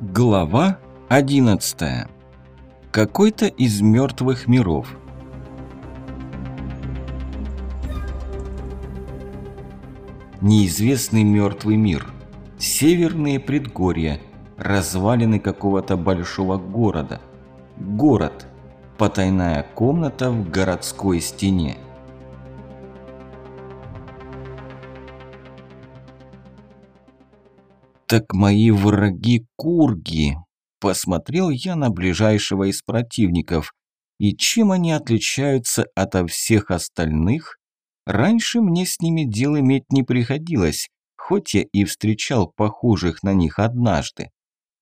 Глава 11. Какой-то из мертвых миров. Неизвестный мертвый мир. Северные предгорья. Развалины какого-то большого города. Город. Потайная комната в городской стене. «Так мои враги курги!» Посмотрел я на ближайшего из противников. И чем они отличаются ото всех остальных? Раньше мне с ними дел иметь не приходилось, хоть я и встречал похожих на них однажды.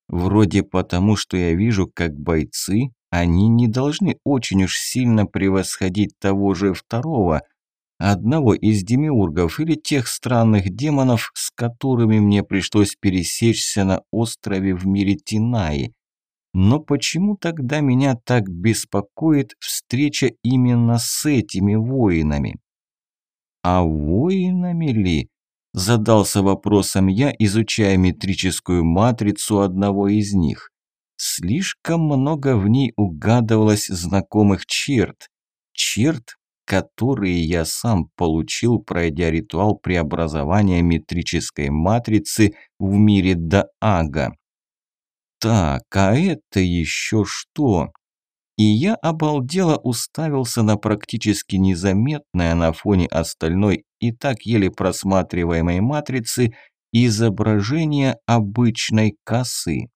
Вроде потому, что я вижу, как бойцы, они не должны очень уж сильно превосходить того же второго – одного из демиургов или тех странных демонов, с которыми мне пришлось пересечься на острове в мире Тинаи. Но почему тогда меня так беспокоит встреча именно с этими воинами? А воинами ли? Задался вопросом я, изучая метрическую матрицу одного из них. Слишком много в ней угадывалось знакомых черт. Черт, которые я сам получил, пройдя ритуал преобразования метрической матрицы в мире Даага. Так, а это еще что? И я обалдело уставился на практически незаметное на фоне остальной и так еле просматриваемой матрицы изображение обычной косы.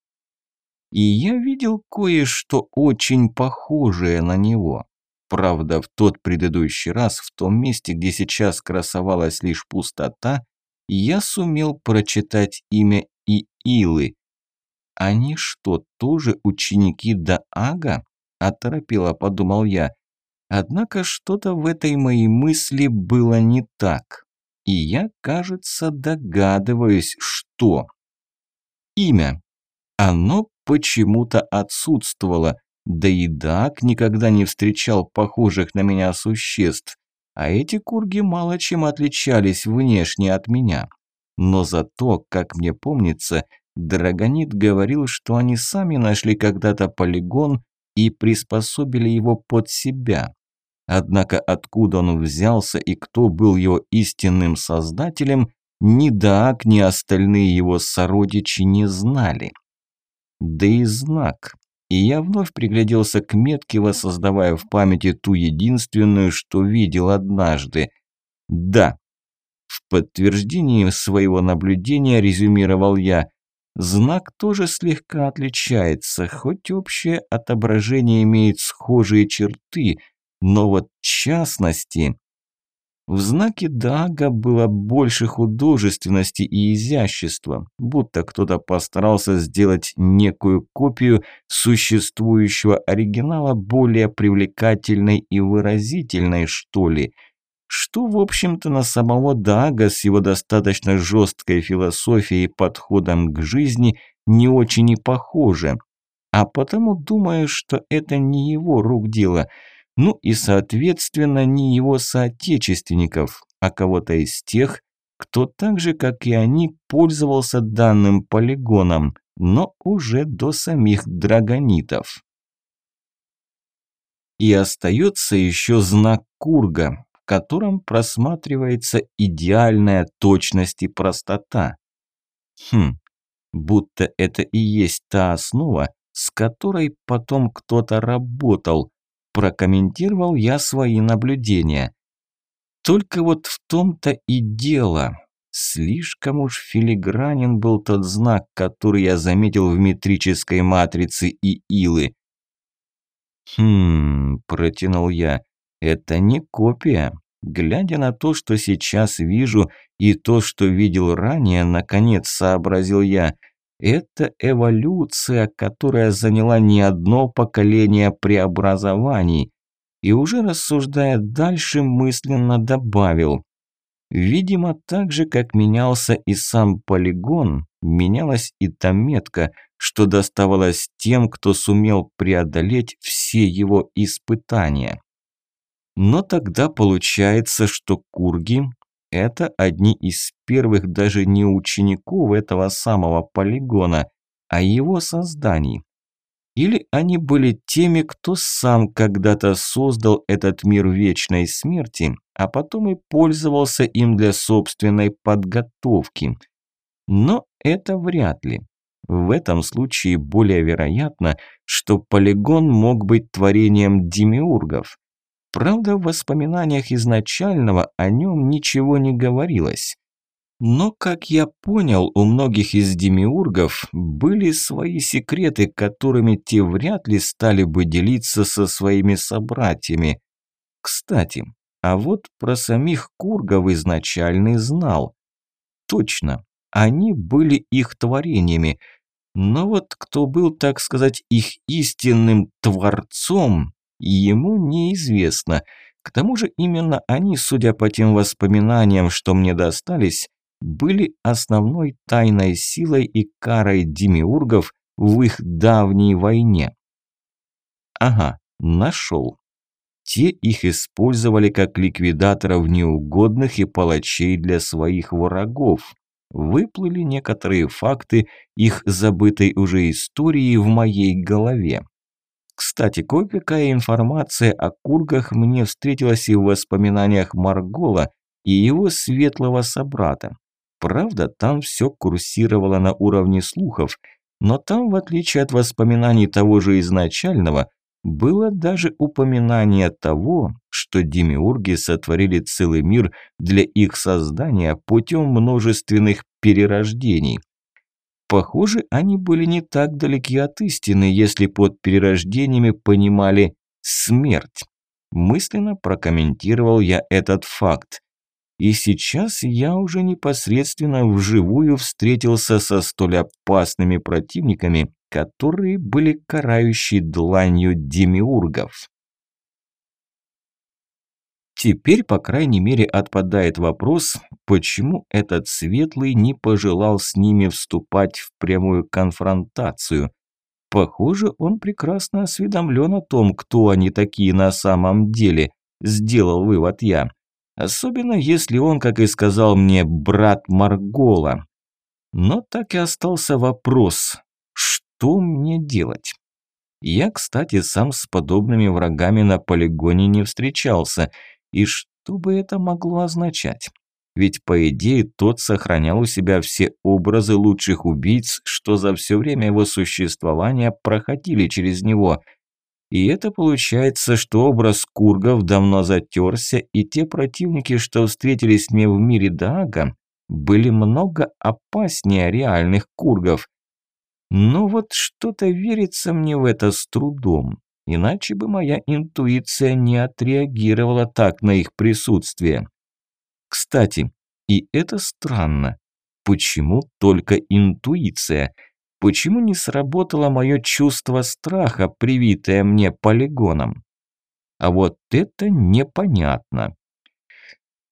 И я видел кое-что очень похожее на него. Правда, в тот предыдущий раз, в том месте, где сейчас красовалась лишь пустота, я сумел прочитать имя Иилы. Они что, тоже ученики Даага? Оторопело, подумал я. Однако что-то в этой моей мысли было не так. И я, кажется, догадываюсь, что. Имя. Оно почему-то отсутствовало, да и Дак никогда не встречал похожих на меня существ, а эти курги мало чем отличались внешне от меня. Но зато, как мне помнится, Драгонит говорил, что они сами нашли когда-то полигон и приспособили его под себя. Однако откуда он взялся и кто был его истинным создателем, ни Даак, ни остальные его сородичи не знали. Да и знак и я вновь пригляделся к метке, воссоздавая в памяти ту единственную, что видел однажды. Да, в подтверждении своего наблюдения резюмировал я. Знак тоже слегка отличается, хоть общее отображение имеет схожие черты, но вот частности... В знаке Дага было больше художественности и изящества, будто кто-то постарался сделать некую копию существующего оригинала более привлекательной и выразительной, что ли. Что, в общем-то, на самого Дага с его достаточно жесткой философией и подходом к жизни не очень и похоже. А потому думаю, что это не его рук дело – ну и, соответственно, не его соотечественников, а кого-то из тех, кто так же, как и они, пользовался данным полигоном, но уже до самих драгонитов. И остается еще знак Курга, в котором просматривается идеальная точность и простота. Хм, будто это и есть та основа, с которой потом кто-то работал, Прокомментировал я свои наблюдения. Только вот в том-то и дело. Слишком уж филигранен был тот знак, который я заметил в метрической матрице и илы. «Хм...» – протянул я. «Это не копия. Глядя на то, что сейчас вижу, и то, что видел ранее, наконец сообразил я – это эволюция, которая заняла не одно поколение преобразований. И уже рассуждая дальше, мысленно добавил. Видимо, так же, как менялся и сам полигон, менялась и та метка, что доставалась тем, кто сумел преодолеть все его испытания. Но тогда получается, что курги это одни из первых даже не учеников этого самого полигона, о его создании. Или они были теми, кто сам когда-то создал этот мир вечной смерти, а потом и пользовался им для собственной подготовки. Но это вряд ли. В этом случае более вероятно, что полигон мог быть творением демиургов. Правда, в воспоминаниях изначального о нем ничего не говорилось. Но, как я понял, у многих из демиургов были свои секреты, которыми те вряд ли стали бы делиться со своими собратьями. Кстати, а вот про самих кургов изначальный знал. Точно, они были их творениями. Но вот кто был, так сказать, их истинным творцом, ему неизвестно. К тому же именно они, судя по тем воспоминаниям, что мне достались, были основной тайной силой и карой демиургов в их давней войне. Ага, нашел. Те их использовали как ликвидаторов неугодных и палачей для своих врагов. Выплыли некоторые факты их забытой уже истории в моей голове. Кстати, кое-какая информация о кургах мне встретилась и в воспоминаниях Маргола и его светлого собрата. Правда, там все курсировало на уровне слухов, но там, в отличие от воспоминаний того же изначального, было даже упоминание того, что демиурги сотворили целый мир для их создания путем множественных перерождений. Похоже, они были не так далеки от истины, если под перерождениями понимали смерть. Мысленно прокомментировал я этот факт. И сейчас я уже непосредственно вживую встретился со столь опасными противниками, которые были карающей дланью демиургов. Теперь, по крайней мере, отпадает вопрос, почему этот Светлый не пожелал с ними вступать в прямую конфронтацию. Похоже, он прекрасно осведомлен о том, кто они такие на самом деле, сделал вывод я. Особенно если он, как и сказал мне, брат Маргола. Но так и остался вопрос, что мне делать? Я, кстати, сам с подобными врагами на полигоне не встречался. И что бы это могло означать? Ведь, по идее, тот сохранял у себя все образы лучших убийц, что за все время его существования проходили через него – и это получается, что образ кургов давно затерся, и те противники, что встретились мне в мире Даага, были много опаснее реальных кургов. Но вот что-то верится мне в это с трудом, иначе бы моя интуиция не отреагировала так на их присутствие. Кстати, и это странно. Почему только интуиция – Почему не сработало мое чувство страха, привитое мне полигоном? А вот это непонятно.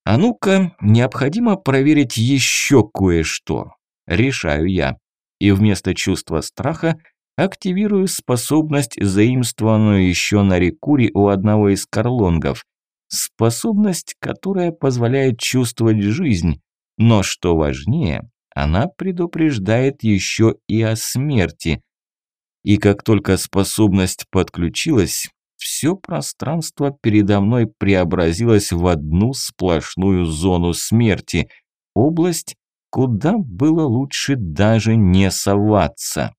А ну-ка, необходимо проверить еще кое-что. Решаю я. И вместо чувства страха активирую способность, заимствованную еще на Рекуре у одного из карлонгов. Способность, которая позволяет чувствовать жизнь, но, что важнее, она предупреждает еще и о смерти. И как только способность подключилась, все пространство передо мной преобразилось в одну сплошную зону смерти, область, куда было лучше даже не соваться.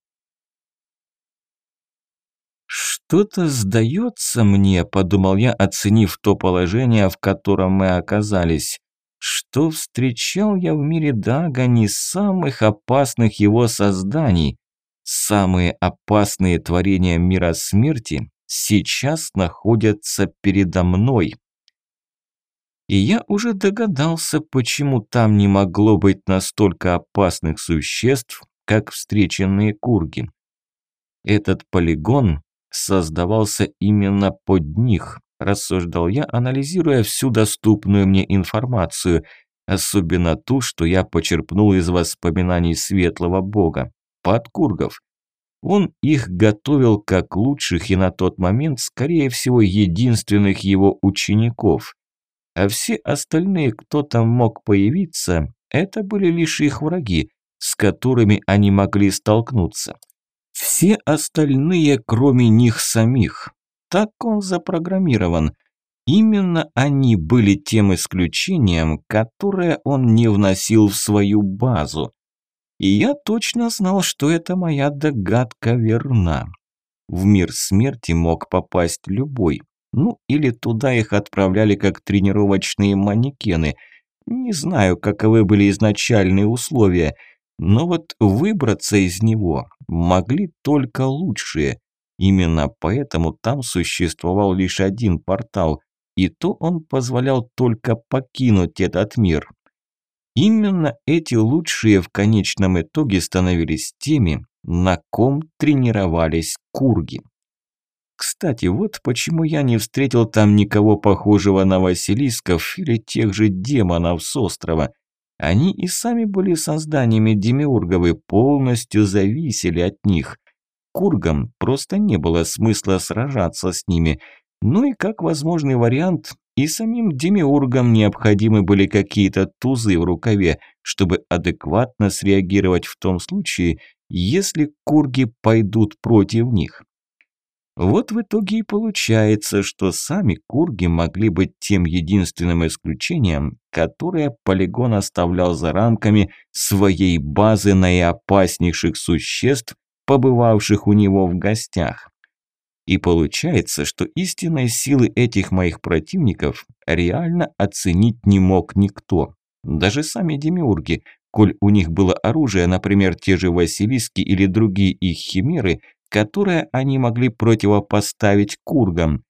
«Что-то сдается мне», – подумал я, оценив то положение, в котором мы оказались что встречал я в мире Дага не самых опасных его созданий. Самые опасные творения мира смерти сейчас находятся передо мной. И я уже догадался, почему там не могло быть настолько опасных существ, как встреченные курги. Этот полигон создавался именно под них, рассуждал я, анализируя всю доступную мне информацию, особенно ту, что я почерпнул из воспоминаний светлого бога, Подкургов. Он их готовил как лучших и на тот момент, скорее всего, единственных его учеников. А все остальные, кто там мог появиться, это были лишь их враги, с которыми они могли столкнуться. Все остальные, кроме них самих. Так он запрограммирован. Именно они были тем исключением, которое он не вносил в свою базу. И я точно знал, что эта моя догадка верна. В мир смерти мог попасть любой. Ну, или туда их отправляли как тренировочные манекены. Не знаю, каковы были изначальные условия, но вот выбраться из него могли только лучшие. Именно поэтому там существовал лишь один портал, и то он позволял только покинуть этот мир. Именно эти лучшие в конечном итоге становились теми, на ком тренировались курги. Кстати, вот почему я не встретил там никого похожего на Василисков или тех же демонов с острова. Они и сами были созданиями демиургов и полностью зависели от них. Кургам просто не было смысла сражаться с ними. Ну и как возможный вариант, и самим демиургам необходимы были какие-то тузы в рукаве, чтобы адекватно среагировать в том случае, если курги пойдут против них. Вот в итоге и получается, что сами курги могли быть тем единственным исключением, которое полигон оставлял за рамками своей базы наиопаснейших существ, побывавших у него в гостях. И получается, что истинной силы этих моих противников реально оценить не мог никто. Даже сами демиурги, коль у них было оружие, например, те же Василиски или другие их химеры, которое они могли противопоставить кургам.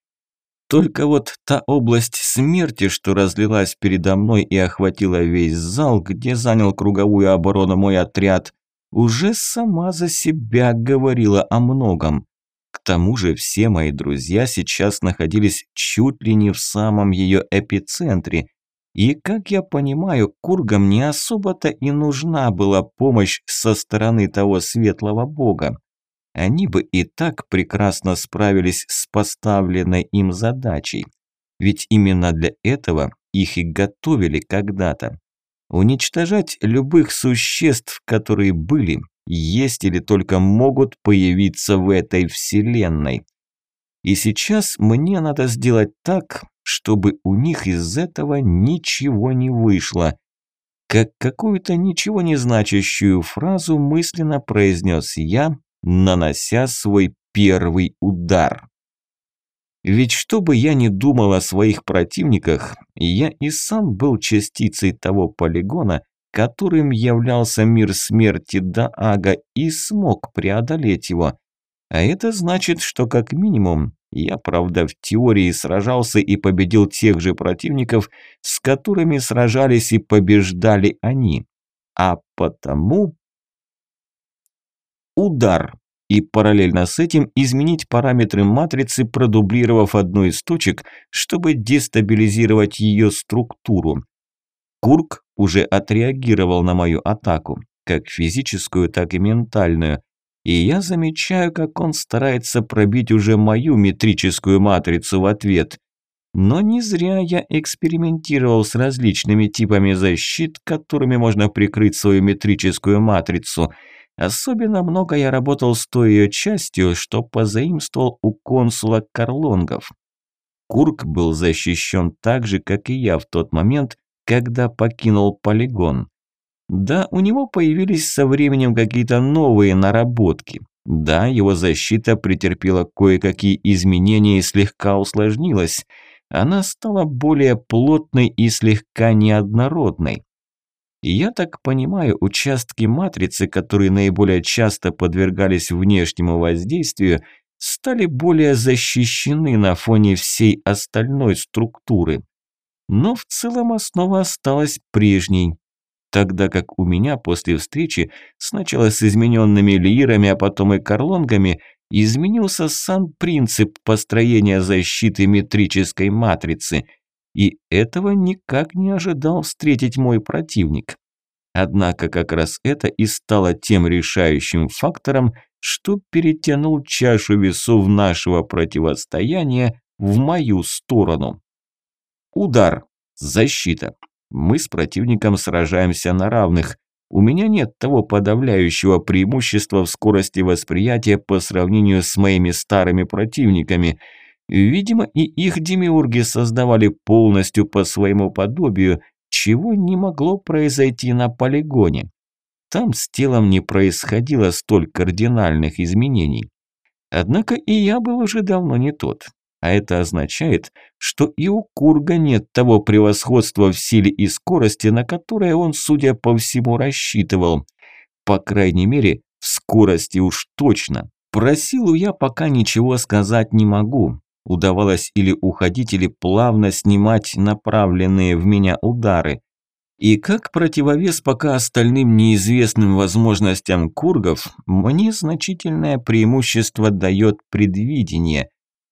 Только вот та область смерти, что разлилась передо мной и охватила весь зал, где занял круговую оборону мой отряд, уже сама за себя говорила о многом. К тому же все мои друзья сейчас находились чуть ли не в самом ее эпицентре. И, как я понимаю, кургам не особо-то и нужна была помощь со стороны того светлого бога. Они бы и так прекрасно справились с поставленной им задачей. Ведь именно для этого их и готовили когда-то. Уничтожать любых существ, которые были, есть или только могут появиться в этой вселенной. И сейчас мне надо сделать так, чтобы у них из этого ничего не вышло. Как какую-то ничего не значащую фразу мысленно произнес я, нанося свой первый удар. Ведь что бы я ни думал о своих противниках, я и сам был частицей того полигона, которым являлся мир смерти Даага и смог преодолеть его. А это значит, что как минимум я, правда, в теории сражался и победил тех же противников, с которыми сражались и побеждали они. А потому... Удар. И параллельно с этим изменить параметры матрицы, продублировав одну из точек, чтобы дестабилизировать ее структуру. Курк уже отреагировал на мою атаку, как физическую, так и ментальную. И я замечаю, как он старается пробить уже мою метрическую матрицу в ответ. Но не зря я экспериментировал с различными типами защит, которыми можно прикрыть свою метрическую матрицу. Особенно много я работал с той ее частью, что позаимствовал у консула Карлонгов. Курк был защищен так же, как и я в тот момент, когда покинул полигон. Да, у него появились со временем какие-то новые наработки. Да, его защита претерпела кое-какие изменения и слегка усложнилась. Она стала более плотной и слегка неоднородной. Я так понимаю, участки матрицы, которые наиболее часто подвергались внешнему воздействию, стали более защищены на фоне всей остальной структуры но в целом основа осталась прежней. Тогда как у меня после встречи сначала с измененными лирами, а потом и карлонгами изменился сам принцип построения защиты метрической матрицы, и этого никак не ожидал встретить мой противник. Однако как раз это и стало тем решающим фактором, что перетянул чашу весов нашего противостояния в мою сторону. Удар. Защита. Мы с противником сражаемся на равных. У меня нет того подавляющего преимущества в скорости восприятия по сравнению с моими старыми противниками. Видимо, и их демиурги создавали полностью по своему подобию, чего не могло произойти на полигоне. Там с телом не происходило столь кардинальных изменений. Однако и я был уже давно не тот. А это означает, что и у Курга нет того превосходства в силе и скорости, на которое он, судя по всему, рассчитывал. По крайней мере, в скорости уж точно. Про силу я пока ничего сказать не могу. Удавалось или уходить, или плавно снимать направленные в меня удары. И как противовес пока остальным неизвестным возможностям кургов, мне значительное преимущество дает предвидение.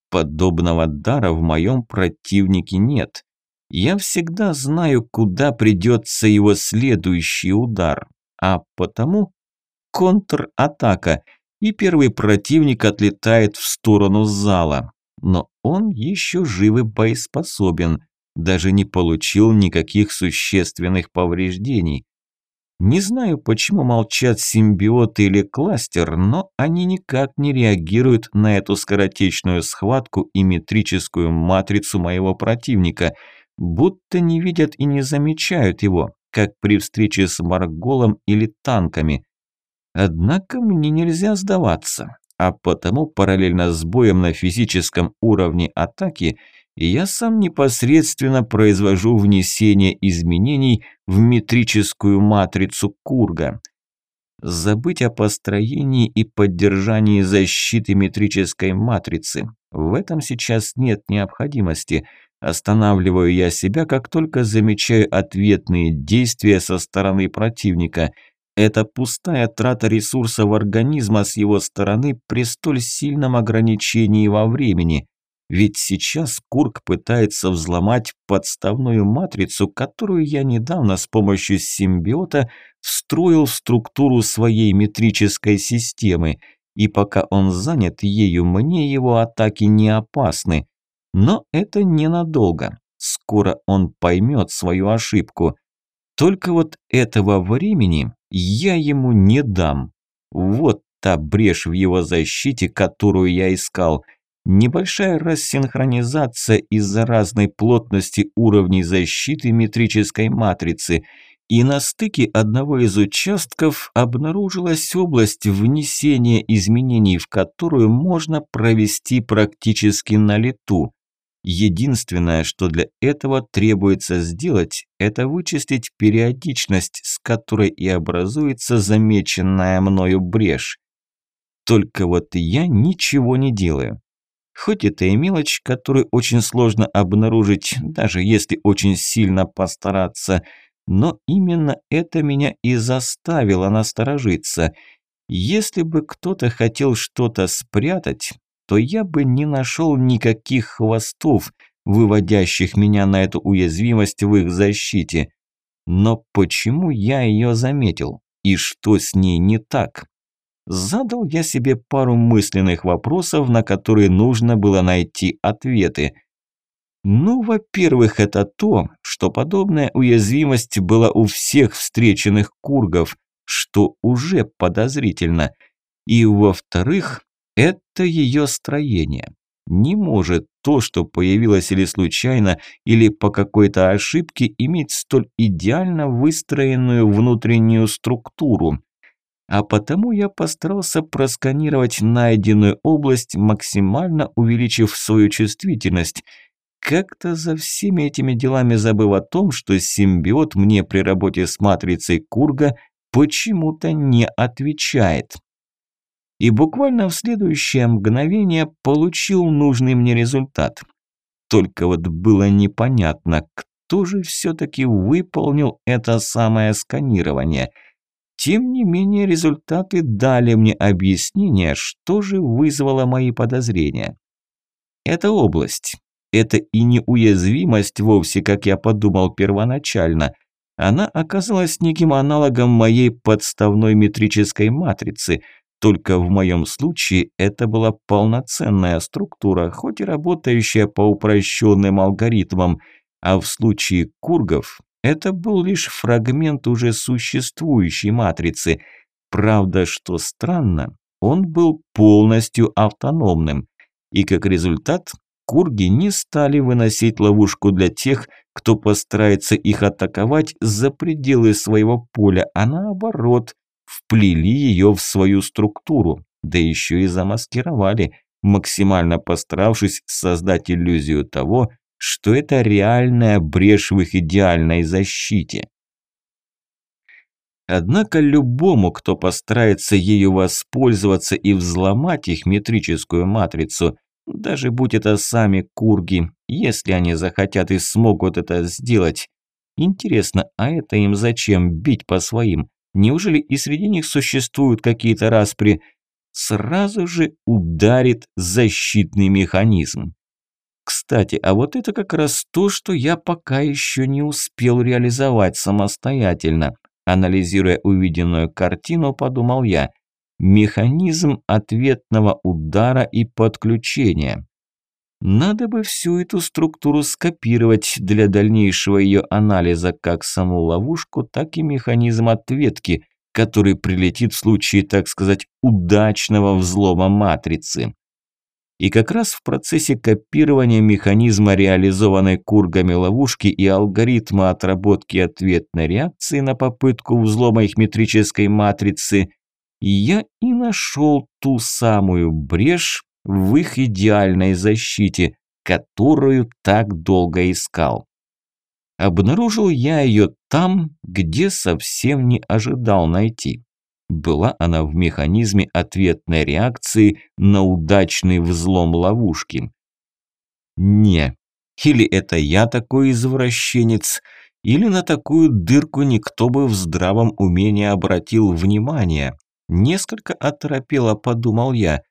Подобного дара в моем противнике нет. Я всегда знаю, куда придется его следующий удар, а потому контратака, и первый противник отлетает в сторону зала. Но он еще жив и боеспособен, даже не получил никаких существенных повреждений. Не знаю, почему молчат симбиоты или кластер, но они никак не реагируют на эту скоротечную схватку и метрическую матрицу моего противника, будто не видят и не замечают его, как при встрече с Марголом или танками. Однако мне нельзя сдаваться, а потому параллельно с боем на физическом уровне атаки – я сам непосредственно произвожу внесение изменений в метрическую матрицу Курга. Забыть о построении и поддержании защиты метрической матрицы. В этом сейчас нет необходимости. Останавливаю я себя, как только замечаю ответные действия со стороны противника. Это пустая трата ресурсов организма с его стороны при столь сильном ограничении во времени – ведь сейчас Курк пытается взломать подставную матрицу, которую я недавно с помощью симбиота встроил в структуру своей метрической системы. И пока он занят ею, мне его атаки не опасны. Но это ненадолго. Скоро он поймет свою ошибку. Только вот этого времени я ему не дам. Вот та брешь в его защите, которую я искал – Небольшая рассинхронизация из-за разной плотности уровней защиты метрической матрицы, и на стыке одного из участков обнаружилась область внесения изменений, в которую можно провести практически на лету. Единственное, что для этого требуется сделать, это вычистить периодичность, с которой и образуется замеченная мною брешь. Только вот я ничего не делаю. Хоть это и мелочь, которую очень сложно обнаружить, даже если очень сильно постараться, но именно это меня и заставило насторожиться. Если бы кто-то хотел что-то спрятать, то я бы не нашел никаких хвостов, выводящих меня на эту уязвимость в их защите. Но почему я ее заметил? И что с ней не так? Задал я себе пару мысленных вопросов, на которые нужно было найти ответы. Ну, во-первых, это то, что подобная уязвимость была у всех встреченных кургов, что уже подозрительно. И во-вторых, это ее строение. Не может то, что появилось или случайно, или по какой-то ошибке, иметь столь идеально выстроенную внутреннюю структуру а потому я постарался просканировать найденную область, максимально увеличив свою чувствительность. Как-то за всеми этими делами забыв о том, что симбиот мне при работе с матрицей Курга почему-то не отвечает. И буквально в следующее мгновение получил нужный мне результат. Только вот было непонятно, кто же все-таки выполнил это самое сканирование – тем не менее, результаты дали мне объяснение, что же вызвало мои подозрения. Это область. Это и не уязвимость вовсе, как я подумал первоначально. Она оказалась неким аналогом моей подставной метрической матрицы, только в моем случае это была полноценная структура, хоть и работающая по упрощенным алгоритмам, а в случае кургов это был лишь фрагмент уже существующей матрицы. Правда, что странно, он был полностью автономным. И как результат, курги не стали выносить ловушку для тех, кто постарается их атаковать за пределы своего поля, а наоборот, вплели ее в свою структуру, да еще и замаскировали, максимально постаравшись создать иллюзию того, что это реальная брешь в их идеальной защите. Однако любому, кто постарается ею воспользоваться и взломать их метрическую матрицу, даже будь это сами курги, если они захотят и смогут это сделать. Интересно, а это им зачем бить по своим? Неужели и среди них существуют какие-то распри? Сразу же ударит защитный механизм. Кстати, а вот это как раз то, что я пока еще не успел реализовать самостоятельно. Анализируя увиденную картину, подумал я – Механизм ответного удара и подключения. Надо бы всю эту структуру скопировать для дальнейшего ее анализа, как саму ловушку, так и механизм ответки, который прилетит в случае, так сказать, удачного взлома матрицы. И как раз в процессе копирования механизма реализованной кургами ловушки и алгоритма отработки ответной реакции на попытку взлома их метрической матрицы – я и нашел ту самую брешь в их идеальной защите, которую так долго искал. Обнаружил я ее там, где совсем не ожидал найти. Была она в механизме ответной реакции на удачный взлом ловушки. Не, или это я такой извращенец, или на такую дырку никто бы в здравом уме не обратил внимания. Несколько оторопело подумал я.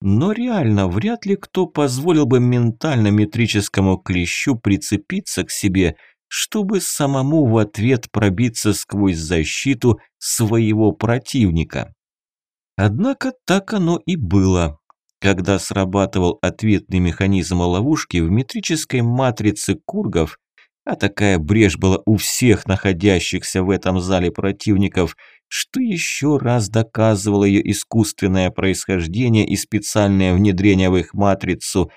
Но реально, вряд ли кто позволил бы ментально-метрическому клещу прицепиться к себе, чтобы самому в ответ пробиться сквозь защиту своего противника. Однако так оно и было. Когда срабатывал ответный механизм ловушки в метрической матрице кургов, а такая брешь была у всех находящихся в этом зале противников, что еще раз доказывало ее искусственное происхождение и специальное внедрение в их матрицу.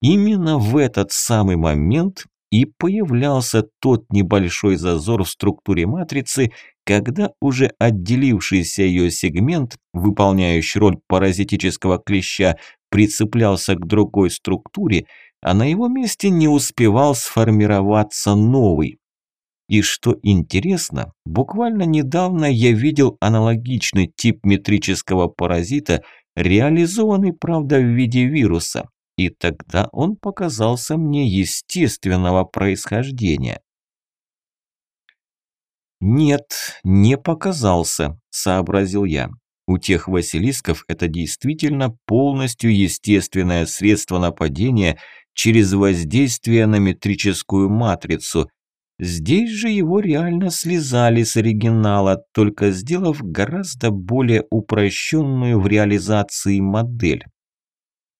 Именно в этот самый момент и появлялся тот небольшой зазор в структуре матрицы, когда уже отделившийся ее сегмент, выполняющий роль паразитического клеща, прицеплялся к другой структуре, а на его месте не успевал сформироваться новый. И что интересно, буквально недавно я видел аналогичный тип метрического паразита, реализованный, правда, в виде вируса. И тогда он показался мне естественного происхождения. «Нет, не показался», – сообразил я. У тех Василисков это действительно полностью естественное средство нападения через воздействие на метрическую матрицу, Здесь же его реально слезали с оригинала, только сделав гораздо более упрощенную в реализации модель.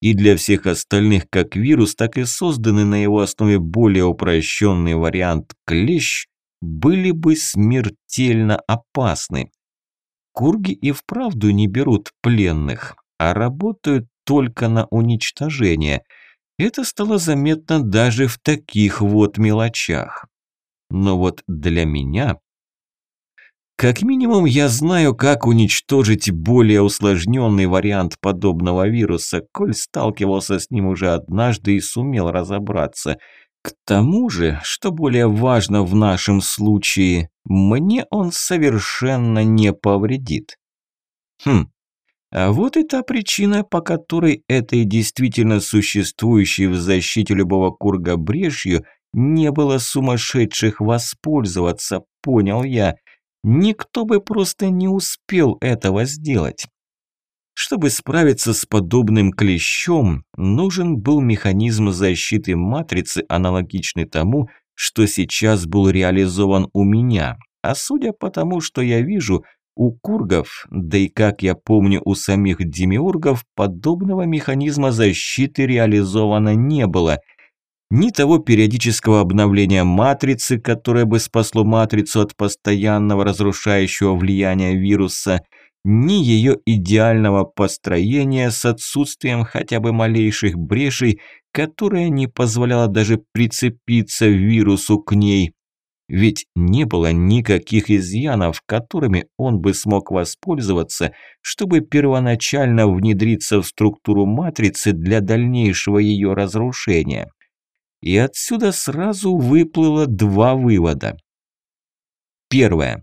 И для всех остальных как вирус, так и созданный на его основе более упрощенный вариант клещ были бы смертельно опасны. Курги и вправду не берут пленных, а работают только на уничтожение. Это стало заметно даже в таких вот мелочах. Но вот для меня... Как минимум я знаю, как уничтожить более усложненный вариант подобного вируса, коль сталкивался с ним уже однажды и сумел разобраться. К тому же, что более важно в нашем случае, мне он совершенно не повредит. Хм, а вот и та причина, по которой этой действительно существующей в защите любого курга брешью не было сумасшедших воспользоваться, понял я. Никто бы просто не успел этого сделать. Чтобы справиться с подобным клещом, нужен был механизм защиты матрицы, аналогичный тому, что сейчас был реализован у меня. А судя по тому, что я вижу, у кургов, да и как я помню у самих демиургов, подобного механизма защиты реализовано не было – ни того периодического обновления матрицы, которое бы спасло матрицу от постоянного разрушающего влияния вируса, ни ее идеального построения с отсутствием хотя бы малейших брешей, которая не позволяла даже прицепиться вирусу к ней. Ведь не было никаких изъянов, которыми он бы смог воспользоваться, чтобы первоначально внедриться в структуру матрицы для дальнейшего ее разрушения. И отсюда сразу выплыло два вывода. Первое.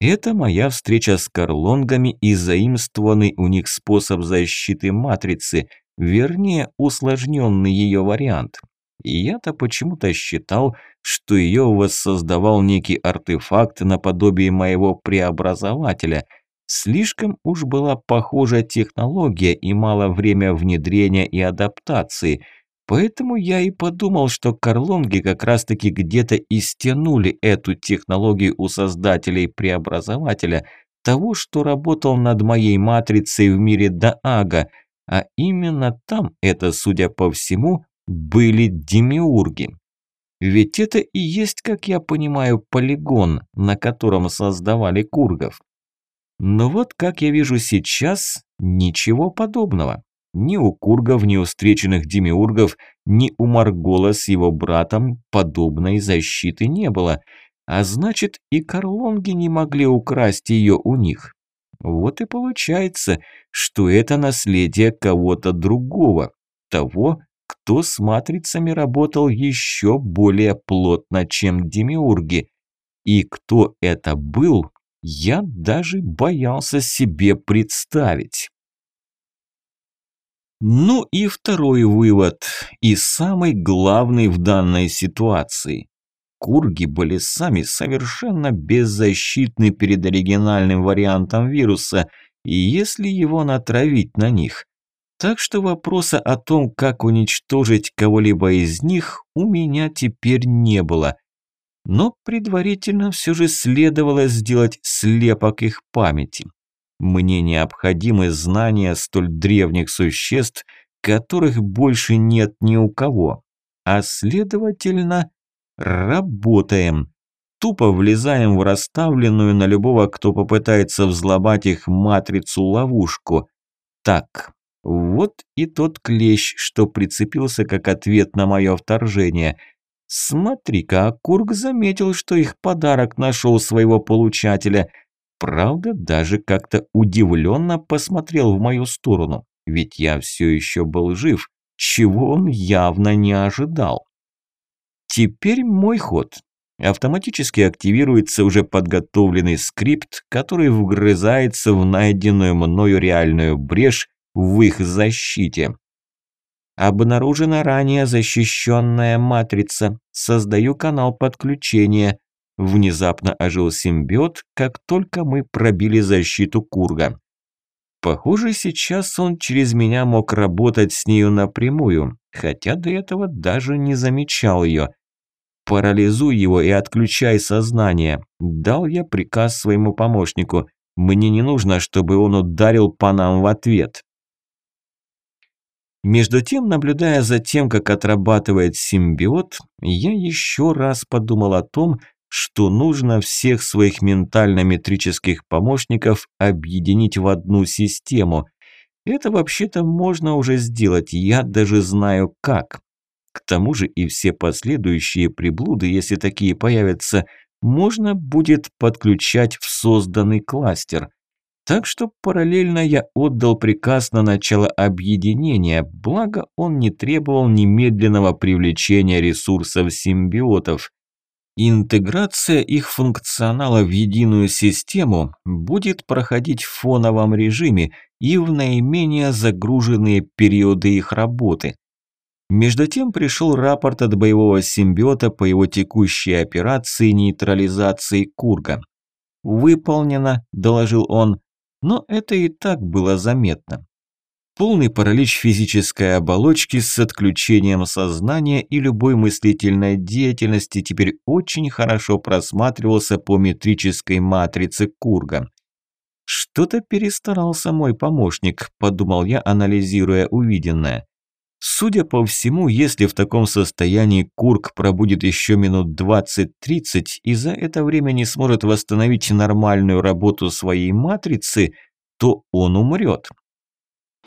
Это моя встреча с Карлонгами и заимствованный у них способ защиты матрицы, вернее, усложненный ее вариант. Я-то почему-то считал, что ее воссоздавал некий артефакт наподобие моего преобразователя. Слишком уж была похожа технология и мало время внедрения и адаптации – Поэтому я и подумал, что Карлонги как раз-таки где-то и стянули эту технологию у создателей преобразователя, того, что работал над моей матрицей в мире Даага, а именно там это, судя по всему, были демиурги. Ведь это и есть, как я понимаю, полигон, на котором создавали кургов. Но вот, как я вижу сейчас, ничего подобного. Ни у кургов, ни у встреченных демиургов, ни у Маргола с его братом подобной защиты не было. А значит, и Карлонги не могли украсть ее у них. Вот и получается, что это наследие кого-то другого, того, кто с матрицами работал еще более плотно, чем демиурги. И кто это был, я даже боялся себе представить. Ну и второй вывод, и самый главный в данной ситуации. Курги были сами совершенно беззащитны перед оригинальным вариантом вируса, и если его натравить на них. Так что вопроса о том, как уничтожить кого-либо из них, у меня теперь не было. Но предварительно все же следовало сделать слепок их памяти. Мне необходимы знания столь древних существ, которых больше нет ни у кого. А следовательно, работаем. Тупо влезаем в расставленную на любого, кто попытается взломать их матрицу-ловушку. Так, вот и тот клещ, что прицепился как ответ на мое вторжение. Смотри-ка, Кург заметил, что их подарок нашел своего получателя – Правда, даже как-то удивленно посмотрел в мою сторону, ведь я все еще был жив, чего он явно не ожидал. Теперь мой ход. Автоматически активируется уже подготовленный скрипт, который вгрызается в найденную мною реальную брешь в их защите. Обнаружена ранее защищенная матрица. Создаю канал подключения. Внезапно ожил симбиот, как только мы пробили защиту Курга. Похоже, сейчас он через меня мог работать с нею напрямую, хотя до этого даже не замечал ее. «Парализуй его и отключай сознание», – дал я приказ своему помощнику. «Мне не нужно, чтобы он ударил по нам в ответ». Между тем, наблюдая за тем, как отрабатывает симбиот, я еще раз подумал о том, что нужно всех своих ментально-метрических помощников объединить в одну систему. Это вообще-то можно уже сделать, я даже знаю как. К тому же и все последующие приблуды, если такие появятся, можно будет подключать в созданный кластер. Так что параллельно я отдал приказ на начало объединения, благо он не требовал немедленного привлечения ресурсов симбиотов. Интеграция их функционала в единую систему будет проходить в фоновом режиме и в наименее загруженные периоды их работы. Между тем пришел рапорт от боевого симбиота по его текущей операции нейтрализации Курга. «Выполнено», – доложил он, но это и так было заметно. Полный паралич физической оболочки с отключением сознания и любой мыслительной деятельности теперь очень хорошо просматривался по метрической матрице Курга. «Что-то перестарался мой помощник», – подумал я, анализируя увиденное. Судя по всему, если в таком состоянии Курк пробудет еще минут 20-30 и за это время не сможет восстановить нормальную работу своей матрицы, то он умрет.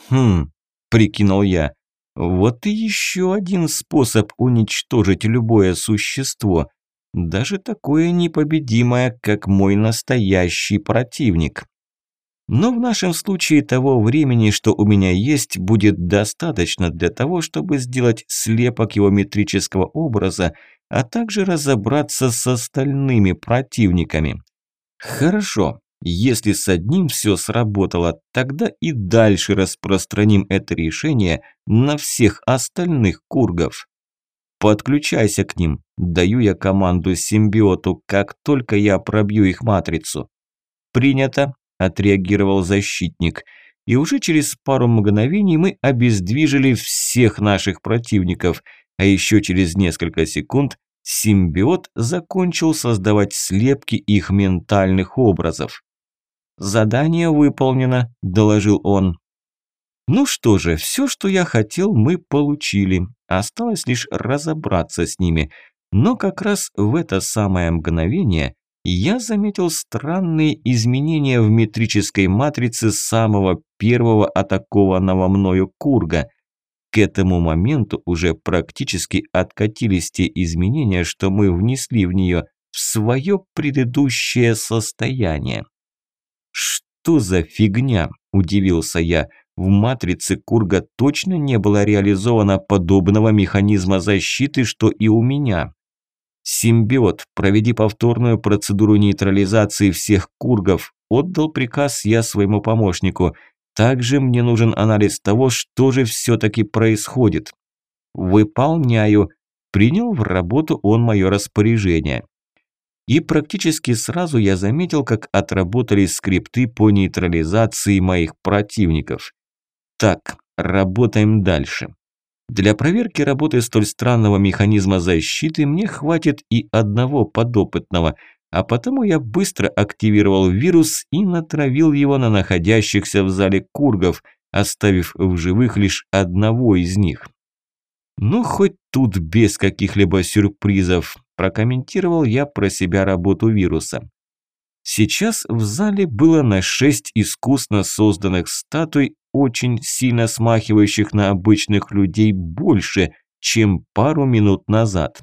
«Хм», – прикинул я, – «вот и еще один способ уничтожить любое существо, даже такое непобедимое, как мой настоящий противник». Но в нашем случае того времени, что у меня есть, будет достаточно для того, чтобы сделать слепок его метрического образа, а также разобраться с остальными противниками. Хорошо, если с одним все сработало, тогда и дальше распространим это решение на всех остальных кургов. Подключайся к ним, даю я команду симбиоту, как только я пробью их матрицу. Принято, отреагировал защитник. И уже через пару мгновений мы обездвижили всех наших противников, а еще через несколько секунд симбиот закончил создавать слепки их ментальных образов. «Задание выполнено», – доложил он. Ну что же, все, что я хотел, мы получили. Осталось лишь разобраться с ними. Но как раз в это самое мгновение я заметил странные изменения в метрической матрице самого первого атакованного мною курга. К этому моменту уже практически откатились те изменения, что мы внесли в нее в свое предыдущее состояние. «Что за фигня?» – удивился я. В матрице Курга точно не было реализовано подобного механизма защиты, что и у меня. «Симбиот, проведи повторную процедуру нейтрализации всех кургов», отдал приказ я своему помощнику. Также мне нужен анализ того, что же все-таки происходит. «Выполняю», принял в работу он мое распоряжение. И практически сразу я заметил, как отработали скрипты по нейтрализации моих противников. Так, работаем дальше. Для проверки работы столь странного механизма защиты мне хватит и одного подопытного, а потому я быстро активировал вирус и натравил его на находящихся в зале кургов, оставив в живых лишь одного из них. Ну, хоть тут без каких-либо сюрпризов, прокомментировал я про себя работу вируса. Сейчас в зале было на шесть искусно созданных статуй очень сильно смахивающих на обычных людей больше, чем пару минут назад.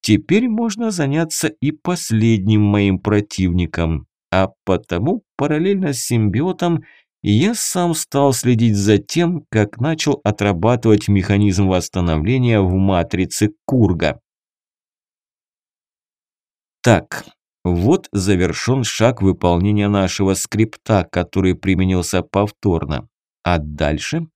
Теперь можно заняться и последним моим противником, а потому параллельно с симбиотом я сам стал следить за тем, как начал отрабатывать механизм восстановления в матрице Курга. Так, вот завершен шаг выполнения нашего скрипта, который применился повторно. А дальше?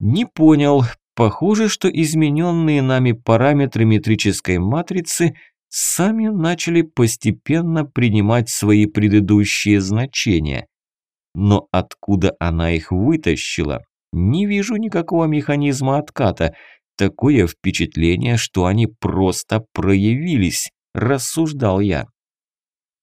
Не понял. Похоже, что измененные нами параметры метрической матрицы сами начали постепенно принимать свои предыдущие значения. Но откуда она их вытащила? Не вижу никакого механизма отката. Такое впечатление, что они просто проявились, рассуждал я.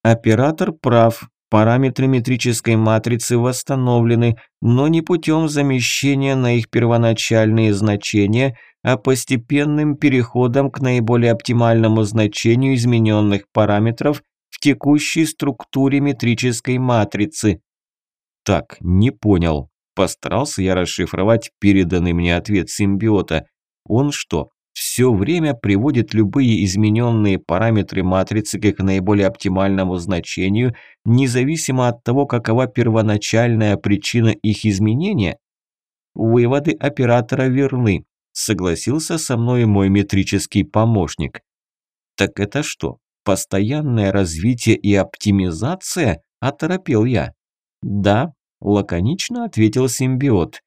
Оператор прав, Параметры метрической матрицы восстановлены, но не путем замещения на их первоначальные значения, а постепенным переходом к наиболее оптимальному значению измененных параметров в текущей структуре метрической матрицы. Так, не понял. Постарался я расшифровать переданный мне ответ симбиота. Он что, все время приводит любые измененные параметры матрицы к их наиболее оптимальному значению, независимо от того, какова первоначальная причина их изменения? Выводы оператора верны, согласился со мной мой метрический помощник. Так это что, постоянное развитие и оптимизация? Оторопел я. Да, лаконично ответил симбиот.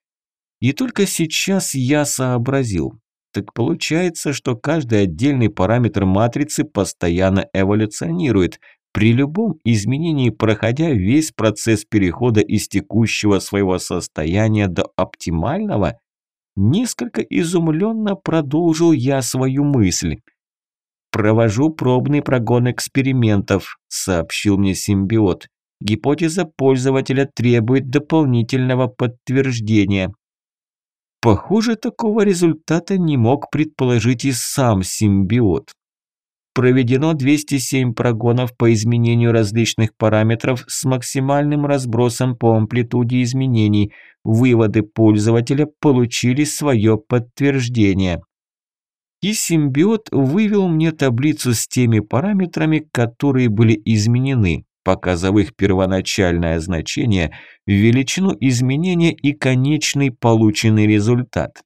И только сейчас я сообразил. Так получается, что каждый отдельный параметр матрицы постоянно эволюционирует, при любом изменении проходя весь процесс перехода из текущего своего состояния до оптимального, несколько изумленно продолжил я свою мысль. «Провожу пробный прогон экспериментов», – сообщил мне симбиот. «Гипотеза пользователя требует дополнительного подтверждения. Похоже, такого результата не мог предположить и сам симбиот. Проведено 207 прогонов по изменению различных параметров с максимальным разбросом по амплитуде изменений. Выводы пользователя получили свое подтверждение. И симбиот вывел мне таблицу с теми параметрами, которые были изменены, показав их первоначальное значение, величину изменения и конечный полученный результат.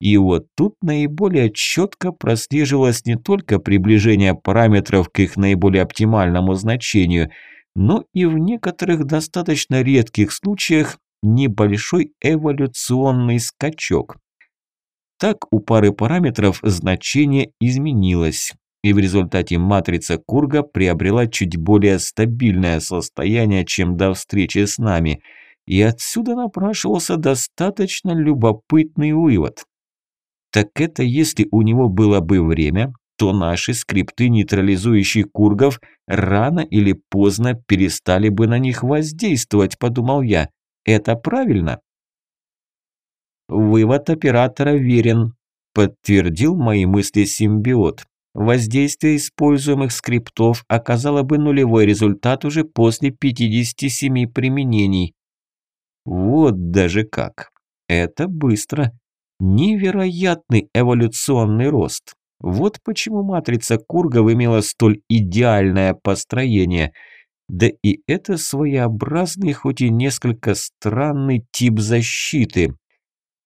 И вот тут наиболее четко прослеживалось не только приближение параметров к их наиболее оптимальному значению, но и в некоторых достаточно редких случаях небольшой эволюционный скачок. Так у пары параметров значение изменилось, и в результате матрица Курга приобрела чуть более стабильное состояние, чем до встречи с нами, и отсюда напрашивался достаточно любопытный вывод. Так это если у него было бы время, то наши скрипты, нейтрализующие кургов, рано или поздно перестали бы на них воздействовать, подумал я. Это правильно? Вывод оператора верен, подтвердил мои мысли симбиот. Воздействие используемых скриптов оказало бы нулевой результат уже после 57 применений. Вот даже как. Это быстро. Невероятный эволюционный рост. Вот почему матрица Кургов имела столь идеальное построение. Да и это своеобразный, хоть и несколько странный тип защиты.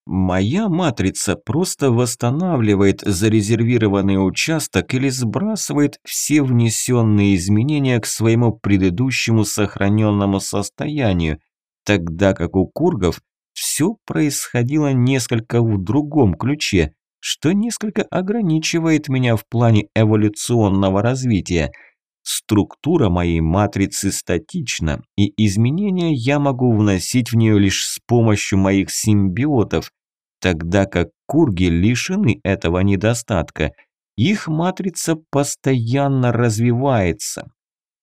Моя матрица просто восстанавливает зарезервированный участок или сбрасывает все внесенные изменения к своему предыдущему сохраненному состоянию, тогда как у кургов все происходило несколько в другом ключе, что несколько ограничивает меня в плане эволюционного развития. Структура моей матрицы статична, и изменения я могу вносить в нее лишь с помощью моих симбиотов, тогда как курги лишены этого недостатка. Их матрица постоянно развивается.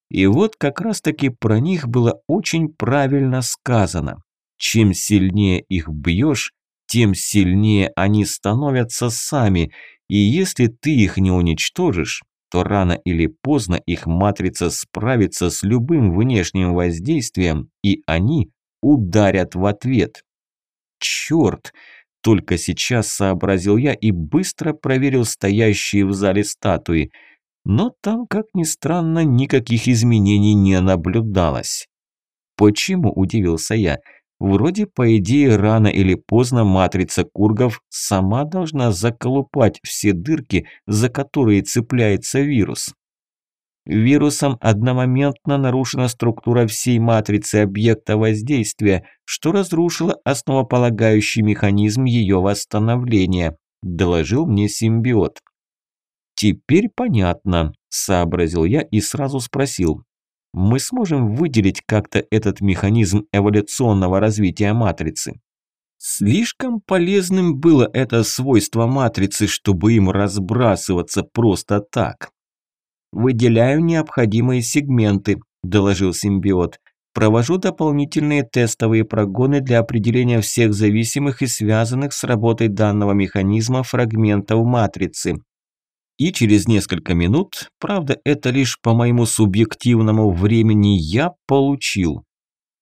И вот как раз таки про них было очень правильно сказано. Чем сильнее их бьешь, тем сильнее они становятся сами, и если ты их не уничтожишь, то рано или поздно их матрица справится с любым внешним воздействием, и они ударят в ответ. Черт! Только сейчас сообразил я и быстро проверил стоящие в зале статуи. Но там, как ни странно, никаких изменений не наблюдалось. Почему, удивился я, – Вроде, по идее, рано или поздно матрица кургов сама должна заколупать все дырки, за которые цепляется вирус. Вирусом одномоментно нарушена структура всей матрицы объекта воздействия, что разрушило основополагающий механизм ее восстановления, доложил мне симбиот. «Теперь понятно», – сообразил я и сразу спросил, мы сможем выделить как-то этот механизм эволюционного развития матрицы. Слишком полезным было это свойство матрицы, чтобы им разбрасываться просто так. «Выделяю необходимые сегменты», – доложил симбиот. «Провожу дополнительные тестовые прогоны для определения всех зависимых и связанных с работой данного механизма фрагментов матрицы. И через несколько минут, правда это лишь по моему субъективному времени, я получил.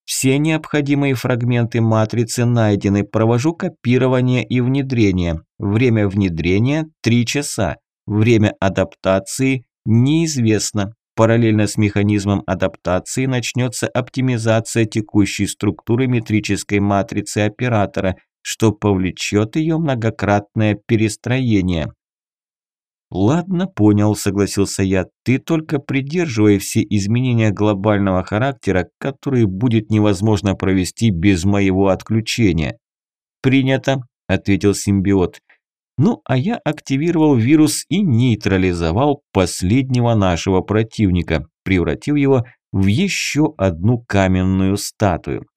Все необходимые фрагменты матрицы найдены, провожу копирование и внедрение. Время внедрения – 3 часа. Время адаптации – неизвестно. Параллельно с механизмом адаптации начнется оптимизация текущей структуры метрической матрицы оператора, что повлечет ее многократное перестроение. «Ладно, понял», – согласился я. «Ты только придерживай все изменения глобального характера, которые будет невозможно провести без моего отключения». «Принято», – ответил симбиот. «Ну, а я активировал вирус и нейтрализовал последнего нашего противника, превратив его в еще одну каменную статую.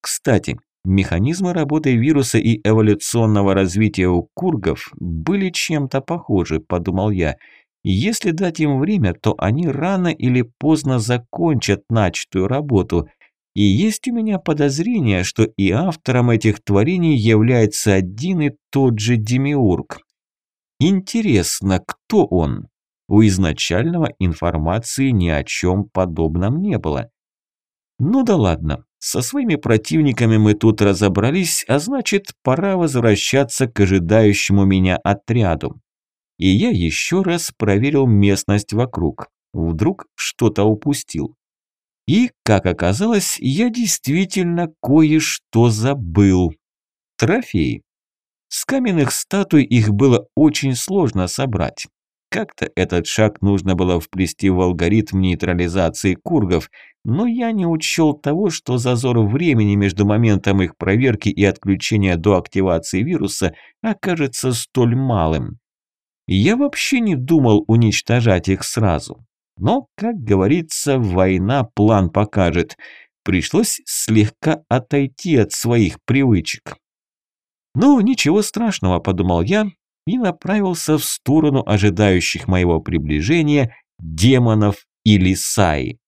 Кстати, Механизмы работы вируса и эволюционного развития у кургов были чем-то похожи, подумал я. Если дать им время, то они рано или поздно закончат начатую работу. И есть у меня подозрение, что и автором этих творений является один и тот же Демиург. Интересно, кто он? У изначального информации ни о чем подобном не было. Ну да ладно, со своими противниками мы тут разобрались, а значит, пора возвращаться к ожидающему меня отряду. И я еще раз проверил местность вокруг. Вдруг что-то упустил. И, как оказалось, я действительно кое-что забыл. Трофеи. С каменных статуй их было очень сложно собрать. Как-то этот шаг нужно было вплести в алгоритм нейтрализации кургов, но я не учел того, что зазор времени между моментом их проверки и отключения до активации вируса окажется столь малым. Я вообще не думал уничтожать их сразу. Но, как говорится, война план покажет. Пришлось слегка отойти от своих привычек. «Ну, ничего страшного», – подумал я и направился в сторону ожидающих моего приближения демонов или саи.